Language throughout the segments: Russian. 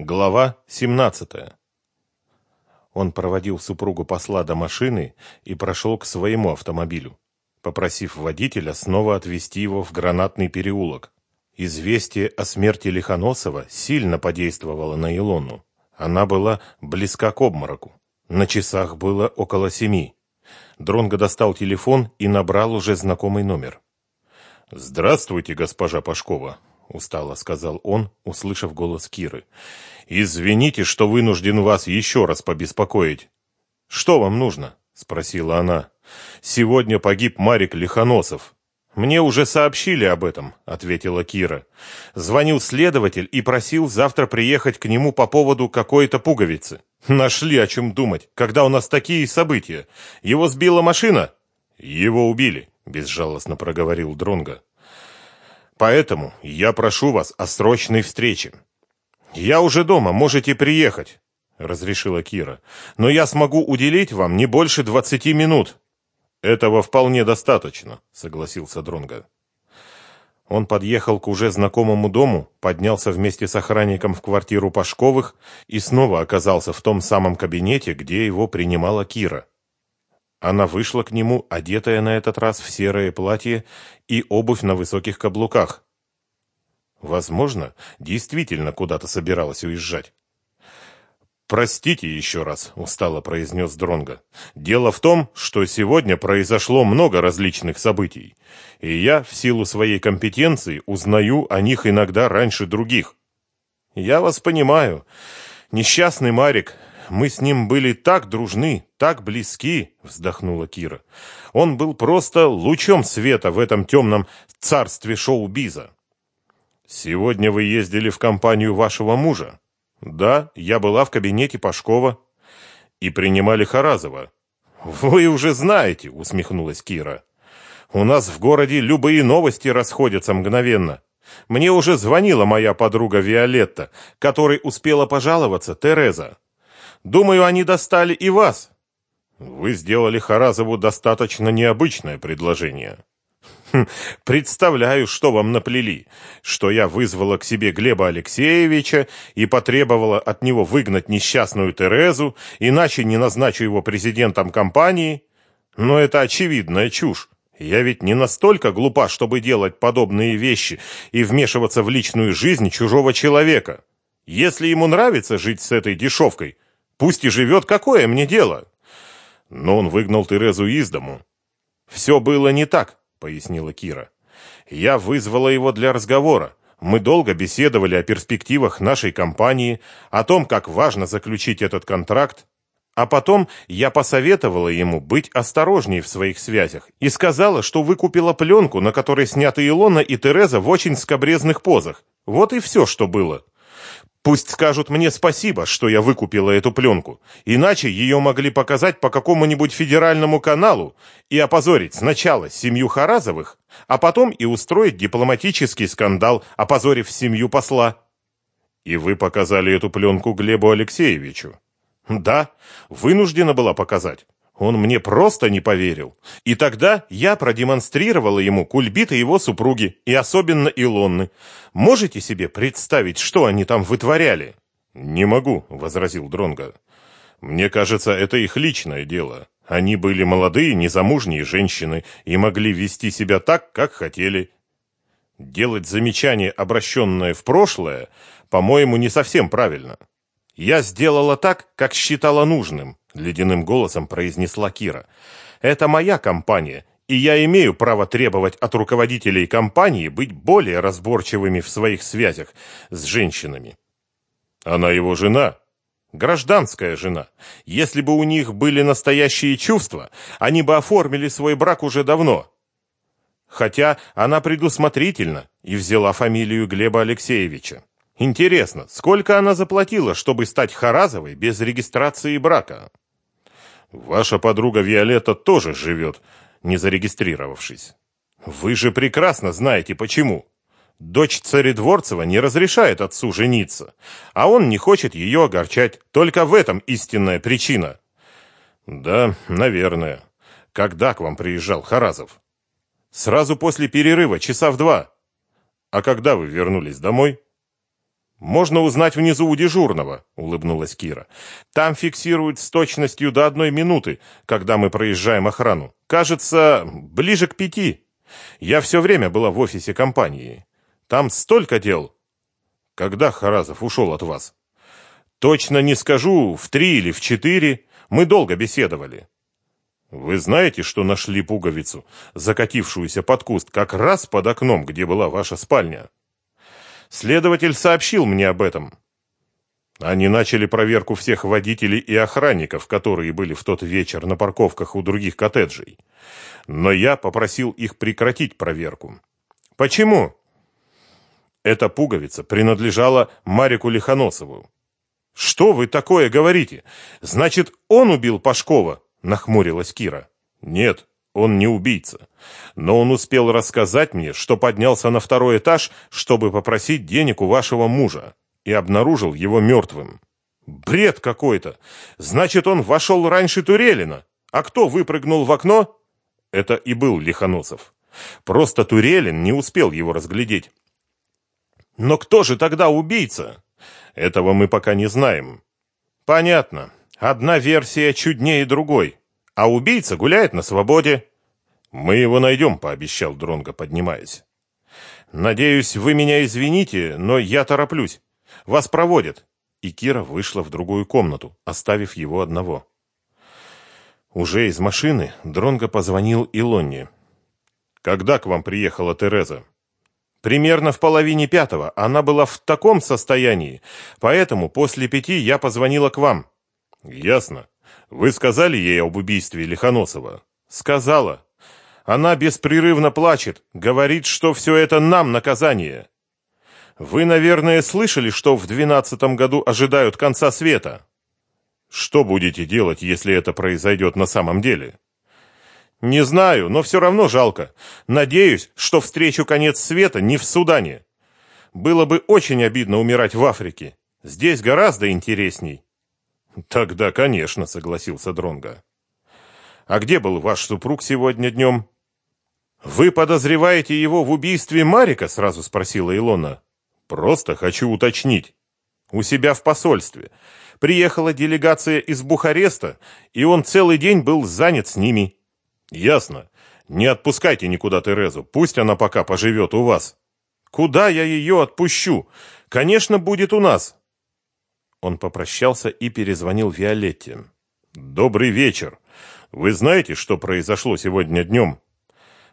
Глава 17. Он проводил супругу посла до машины и прошел к своему автомобилю, попросив водителя снова отвезти его в Гранатный переулок. Известие о смерти Лихоносова сильно подействовало на Илону. Она была близка к обмороку. На часах было около семи. Дронго достал телефон и набрал уже знакомый номер. «Здравствуйте, госпожа Пашкова», — устало сказал он, услышав голос Киры. «Извините, что вынужден вас еще раз побеспокоить». «Что вам нужно?» — спросила она. «Сегодня погиб Марик Лихоносов». «Мне уже сообщили об этом», — ответила Кира. «Звонил следователь и просил завтра приехать к нему по поводу какой-то пуговицы. Нашли о чем думать, когда у нас такие события. Его сбила машина?» «Его убили», — безжалостно проговорил Дронга. Поэтому я прошу вас о срочной встрече. Я уже дома, можете приехать, разрешила Кира. Но я смогу уделить вам не больше двадцати минут. Этого вполне достаточно, согласился Дронга. Он подъехал к уже знакомому дому, поднялся вместе с охранником в квартиру Пашковых и снова оказался в том самом кабинете, где его принимала Кира. Она вышла к нему, одетая на этот раз в серое платье и обувь на высоких каблуках. Возможно, действительно куда-то собиралась уезжать. «Простите еще раз», — устало произнес Дронга. «Дело в том, что сегодня произошло много различных событий, и я, в силу своей компетенции, узнаю о них иногда раньше других». «Я вас понимаю. Несчастный Марик, мы с ним были так дружны, так близки, вздохнула Кира. Он был просто лучом света в этом темном царстве шоу-биза. Сегодня вы ездили в компанию вашего мужа? Да, я была в кабинете Пашкова и принимали Харазова. Вы уже знаете, усмехнулась Кира. У нас в городе любые новости расходятся мгновенно. Мне уже звонила моя подруга Виолетта, которой успела пожаловаться Тереза. Думаю, они достали и вас. Вы сделали Харазову достаточно необычное предложение. Хм, представляю, что вам наплели, что я вызвала к себе Глеба Алексеевича и потребовала от него выгнать несчастную Терезу, иначе не назначу его президентом компании. Но это очевидная чушь. Я ведь не настолько глупа, чтобы делать подобные вещи и вмешиваться в личную жизнь чужого человека. Если ему нравится жить с этой дешевкой, Пусть и живет, какое мне дело? Но он выгнал Терезу из дому. Все было не так, пояснила Кира. Я вызвала его для разговора. Мы долго беседовали о перспективах нашей компании, о том, как важно заключить этот контракт. А потом я посоветовала ему быть осторожнее в своих связях и сказала, что выкупила пленку, на которой сняты Илона и Тереза в очень скобрезных позах. Вот и все, что было. Пусть скажут мне спасибо, что я выкупила эту пленку, иначе ее могли показать по какому-нибудь федеральному каналу и опозорить сначала семью Харазовых, а потом и устроить дипломатический скандал, опозорив семью посла. И вы показали эту пленку Глебу Алексеевичу? Да, вынуждена была показать. Он мне просто не поверил. И тогда я продемонстрировала ему кульбиты его супруги, и особенно Илонны. Можете себе представить, что они там вытворяли? Не могу, возразил Дронга. Мне кажется, это их личное дело. Они были молодые, незамужние женщины и могли вести себя так, как хотели. Делать замечание, обращенное в прошлое, по-моему, не совсем правильно. Я сделала так, как считала нужным, ледяным голосом произнесла Кира. Это моя компания, и я имею право требовать от руководителей компании быть более разборчивыми в своих связях с женщинами. Она его жена, гражданская жена. Если бы у них были настоящие чувства, они бы оформили свой брак уже давно. Хотя она предусмотрительна и взяла фамилию Глеба Алексеевича. Интересно, сколько она заплатила, чтобы стать Харазовой без регистрации брака? Ваша подруга Виолетта тоже живет, не зарегистрировавшись. Вы же прекрасно знаете почему. Дочь царедворцева не разрешает отцу жениться, а он не хочет ее огорчать. Только в этом истинная причина. Да, наверное. Когда к вам приезжал Харазов? Сразу после перерыва, часа в два. А когда вы вернулись домой? Можно узнать внизу у дежурного, улыбнулась Кира. Там фиксируют с точностью до одной минуты, когда мы проезжаем охрану. Кажется, ближе к пяти. Я все время была в офисе компании. Там столько дел. Когда Харазов ушел от вас? Точно не скажу, в три или в четыре. Мы долго беседовали. Вы знаете, что нашли пуговицу, закатившуюся под куст, как раз под окном, где была ваша спальня? Следователь сообщил мне об этом. Они начали проверку всех водителей и охранников, которые были в тот вечер на парковках у других коттеджей. Но я попросил их прекратить проверку. Почему? Эта пуговица принадлежала Марику Лихоносову. Что вы такое говорите? Значит, он убил Пашкова? нахмурилась Кира. Нет, он не убийца. Но он успел рассказать мне, что поднялся на второй этаж, чтобы попросить денег у вашего мужа, и обнаружил его мертвым. Бред какой-то. Значит, он вошел раньше Турелина. А кто выпрыгнул в окно? Это и был Лихоносов. Просто Турелин не успел его разглядеть. Но кто же тогда убийца? Этого мы пока не знаем. Понятно. Одна версия чуднее другой, а убийца гуляет на свободе. Мы его найдем, пообещал Дронго, поднимаясь. Надеюсь, вы меня извините, но я тороплюсь. Вас проводят. И Кира вышла в другую комнату, оставив его одного. Уже из машины Дронго позвонил Илонне. Когда к вам приехала Тереза? Примерно в половине пятого. Она была в таком состоянии, поэтому после пяти я позвонила к вам. Ясно. Вы сказали ей об убийстве Лихоносова? Сказала. Она беспрерывно плачет, говорит, что все это нам наказание. Вы, наверное, слышали, что в двенадцатом году ожидают конца света. Что будете делать, если это произойдет на самом деле? Не знаю, но все равно жалко. Надеюсь, что встречу конец света не в Судане. Было бы очень обидно умирать в Африке. Здесь гораздо интересней. Тогда, конечно, согласился Дронга. А где был ваш супруг сегодня днем?» Вы подозреваете его в убийстве Марика? сразу спросила Илона. Просто хочу уточнить. У себя в посольстве приехала делегация из Бухареста, и он целый день был занят с ними. Ясно. Не отпускайте никуда Терезу, пусть она пока поживет у вас. Куда я ее отпущу? Конечно, будет у нас. Он попрощался и перезвонил Виолетте. «Добрый вечер. Вы знаете, что произошло сегодня днем?»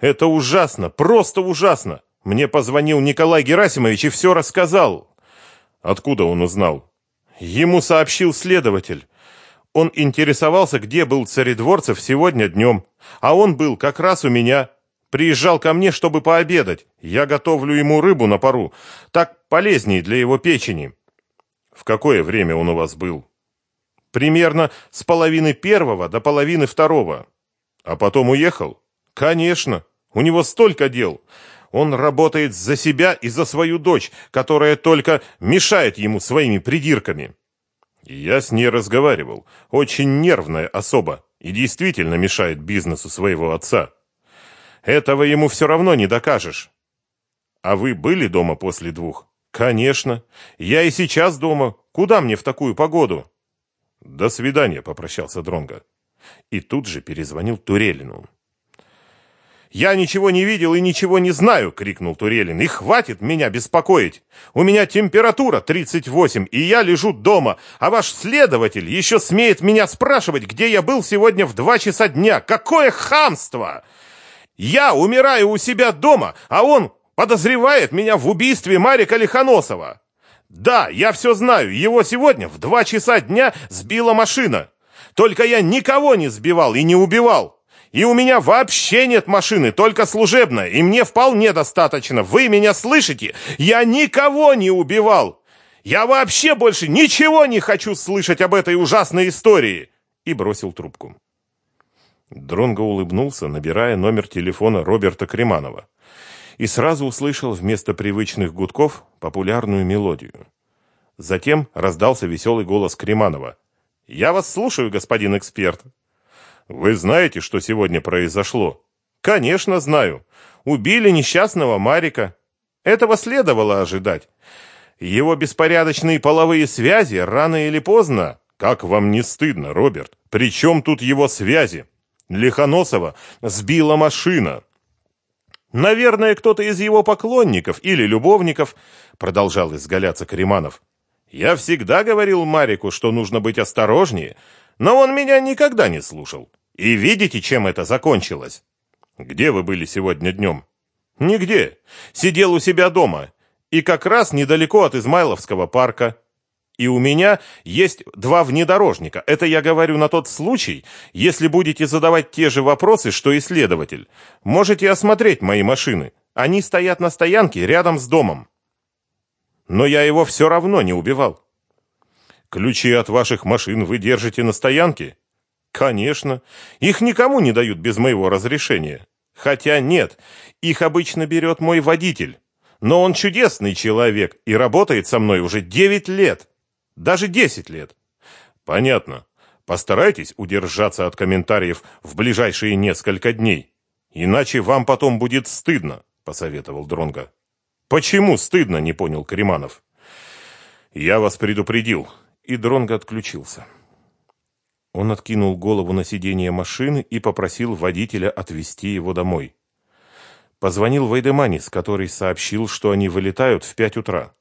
«Это ужасно, просто ужасно. Мне позвонил Николай Герасимович и все рассказал». «Откуда он узнал?» «Ему сообщил следователь. Он интересовался, где был Царедворцев сегодня днем, а он был как раз у меня. Приезжал ко мне, чтобы пообедать. Я готовлю ему рыбу на пару. Так полезнее для его печени». В какое время он у вас был? Примерно с половины первого до половины второго. А потом уехал? Конечно. У него столько дел. Он работает за себя и за свою дочь, которая только мешает ему своими придирками. Я с ней разговаривал. Очень нервная особа и действительно мешает бизнесу своего отца. Этого ему все равно не докажешь. А вы были дома после двух? Конечно. Я и сейчас дома. Куда мне в такую погоду? До свидания, попрощался Дронга. И тут же перезвонил Турелину. «Я ничего не видел и ничего не знаю!» — крикнул Турелин. «И хватит меня беспокоить! У меня температура 38, и я лежу дома, а ваш следователь еще смеет меня спрашивать, где я был сегодня в два часа дня! Какое хамство! Я умираю у себя дома, а он подозревает меня в убийстве Марика Лихоносова. Да, я все знаю, его сегодня в два часа дня сбила машина. Только я никого не сбивал и не убивал. И у меня вообще нет машины, только служебная, и мне вполне достаточно. Вы меня слышите? Я никого не убивал. Я вообще больше ничего не хочу слышать об этой ужасной истории. И бросил трубку. Дронго улыбнулся, набирая номер телефона Роберта Креманова и сразу услышал вместо привычных гудков популярную мелодию. Затем раздался веселый голос Креманова. «Я вас слушаю, господин эксперт». «Вы знаете, что сегодня произошло?» «Конечно знаю. Убили несчастного Марика. Этого следовало ожидать. Его беспорядочные половые связи рано или поздно... Как вам не стыдно, Роберт? При чем тут его связи? Лихоносова сбила машина. Наверное, кто-то из его поклонников или любовников, продолжал изгаляться Кариманов. Я всегда говорил Марику, что нужно быть осторожнее, но он меня никогда не слушал. И видите, чем это закончилось? Где вы были сегодня днем? Нигде. Сидел у себя дома. И как раз недалеко от Измайловского парка. И у меня есть два внедорожника. Это я говорю на тот случай, если будете задавать те же вопросы, что и следователь. Можете осмотреть мои машины. Они стоят на стоянке рядом с домом. Но я его все равно не убивал. Ключи от ваших машин вы держите на стоянке? Конечно. Их никому не дают без моего разрешения. Хотя нет, их обычно берет мой водитель. Но он чудесный человек и работает со мной уже 9 лет. Даже 10 лет. Понятно. Постарайтесь удержаться от комментариев в ближайшие несколько дней. Иначе вам потом будет стыдно, посоветовал Дронга. Почему стыдно, не понял Креманов. Я вас предупредил, и Дронго отключился. Он откинул голову на сиденье машины и попросил водителя отвезти его домой. Позвонил Вайдеманис, который сообщил, что они вылетают в пять утра.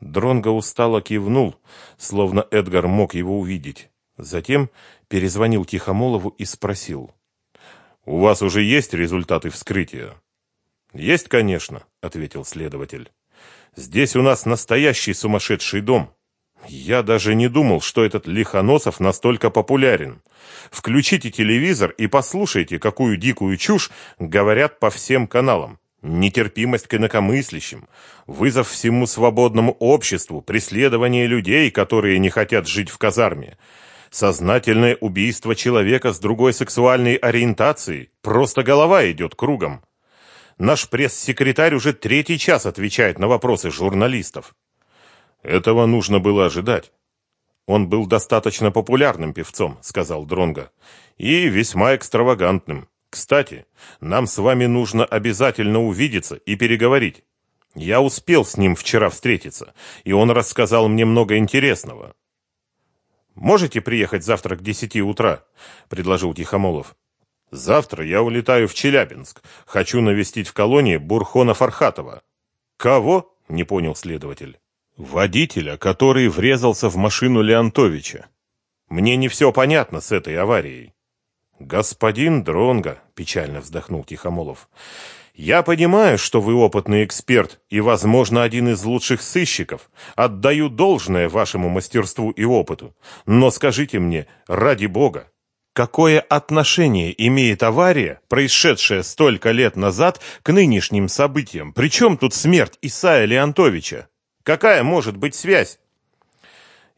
Дронго устало кивнул, словно Эдгар мог его увидеть. Затем перезвонил Тихомолову и спросил. «У вас уже есть результаты вскрытия?» Есть, конечно, ответил следователь. Здесь у нас настоящий сумасшедший дом. Я даже не думал, что этот Лихоносов настолько популярен. Включите телевизор и послушайте, какую дикую чушь говорят по всем каналам. Нетерпимость к инакомыслящим, вызов всему свободному обществу, преследование людей, которые не хотят жить в казарме, сознательное убийство человека с другой сексуальной ориентацией. Просто голова идет кругом. Наш пресс-секретарь уже третий час отвечает на вопросы журналистов. Этого нужно было ожидать. Он был достаточно популярным певцом, сказал Дронга, и весьма экстравагантным. Кстати, нам с вами нужно обязательно увидеться и переговорить. Я успел с ним вчера встретиться, и он рассказал мне много интересного. Можете приехать завтра к десяти утра, предложил Тихомолов. Завтра я улетаю в Челябинск. Хочу навестить в колонии Бурхона Фархатова. Кого? Не понял следователь. Водителя, который врезался в машину Леонтовича. Мне не все понятно с этой аварией. Господин Дронга, печально вздохнул Тихомолов. Я понимаю, что вы опытный эксперт и, возможно, один из лучших сыщиков. Отдаю должное вашему мастерству и опыту. Но скажите мне, ради бога, Какое отношение имеет авария, происшедшая столько лет назад, к нынешним событиям? Причем тут смерть Исая Леонтовича? Какая может быть связь?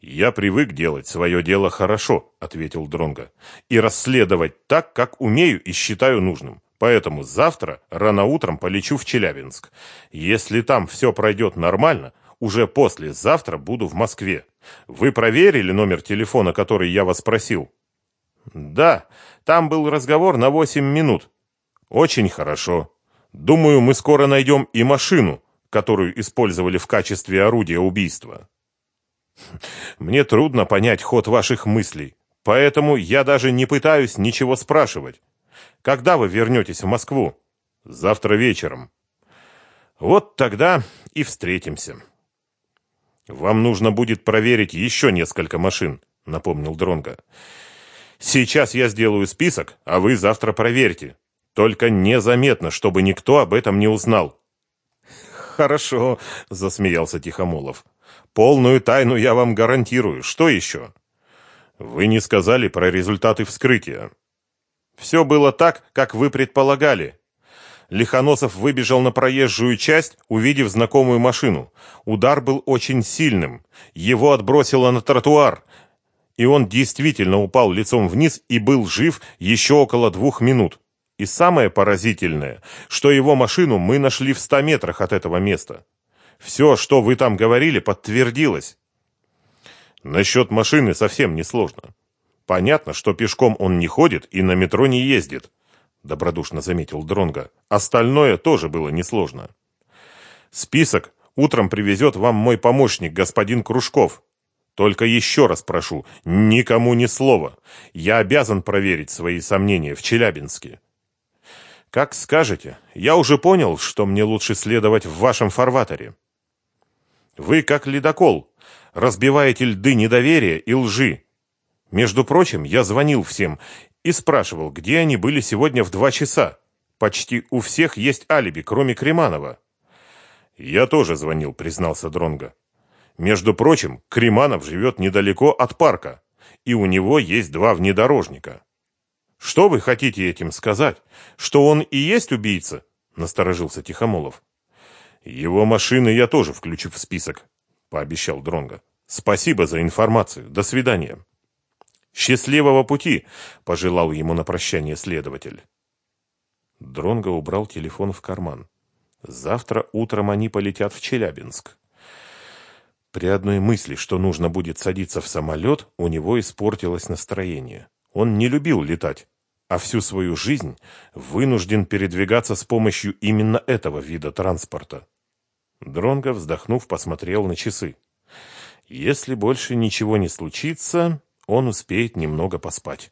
Я привык делать свое дело хорошо, ответил Дронга, и расследовать так, как умею и считаю нужным. Поэтому завтра рано утром полечу в Челябинск. Если там все пройдет нормально, уже послезавтра буду в Москве. Вы проверили номер телефона, который я вас просил? Да, там был разговор на восемь минут. Очень хорошо. Думаю, мы скоро найдем и машину, которую использовали в качестве орудия убийства. Мне трудно понять ход ваших мыслей, поэтому я даже не пытаюсь ничего спрашивать. Когда вы вернетесь в Москву? Завтра вечером. Вот тогда и встретимся. Вам нужно будет проверить еще несколько машин, напомнил Дронга. Сейчас я сделаю список, а вы завтра проверьте. Только незаметно, чтобы никто об этом не узнал. Хорошо, засмеялся Тихомолов. Полную тайну я вам гарантирую. Что еще? Вы не сказали про результаты вскрытия. Все было так, как вы предполагали. Лихоносов выбежал на проезжую часть, увидев знакомую машину. Удар был очень сильным. Его отбросило на тротуар и он действительно упал лицом вниз и был жив еще около двух минут. И самое поразительное, что его машину мы нашли в ста метрах от этого места. Все, что вы там говорили, подтвердилось. Насчет машины совсем не сложно. Понятно, что пешком он не ходит и на метро не ездит, добродушно заметил Дронга. Остальное тоже было несложно. Список утром привезет вам мой помощник, господин Кружков. Только еще раз прошу, никому ни слова. Я обязан проверить свои сомнения в Челябинске. Как скажете, я уже понял, что мне лучше следовать в вашем фарватере. Вы, как ледокол, разбиваете льды недоверия и лжи. Между прочим, я звонил всем и спрашивал, где они были сегодня в два часа. Почти у всех есть алиби, кроме Креманова. Я тоже звонил, признался Дронга. Между прочим, Креманов живет недалеко от парка, и у него есть два внедорожника. Что вы хотите этим сказать? Что он и есть убийца? Насторожился Тихомолов. Его машины я тоже включу в список, пообещал Дронга. Спасибо за информацию. До свидания. Счастливого пути, пожелал ему на прощание следователь. Дронго убрал телефон в карман. Завтра утром они полетят в Челябинск. При одной мысли, что нужно будет садиться в самолет, у него испортилось настроение. Он не любил летать, а всю свою жизнь вынужден передвигаться с помощью именно этого вида транспорта. Дронго, вздохнув, посмотрел на часы. Если больше ничего не случится, он успеет немного поспать.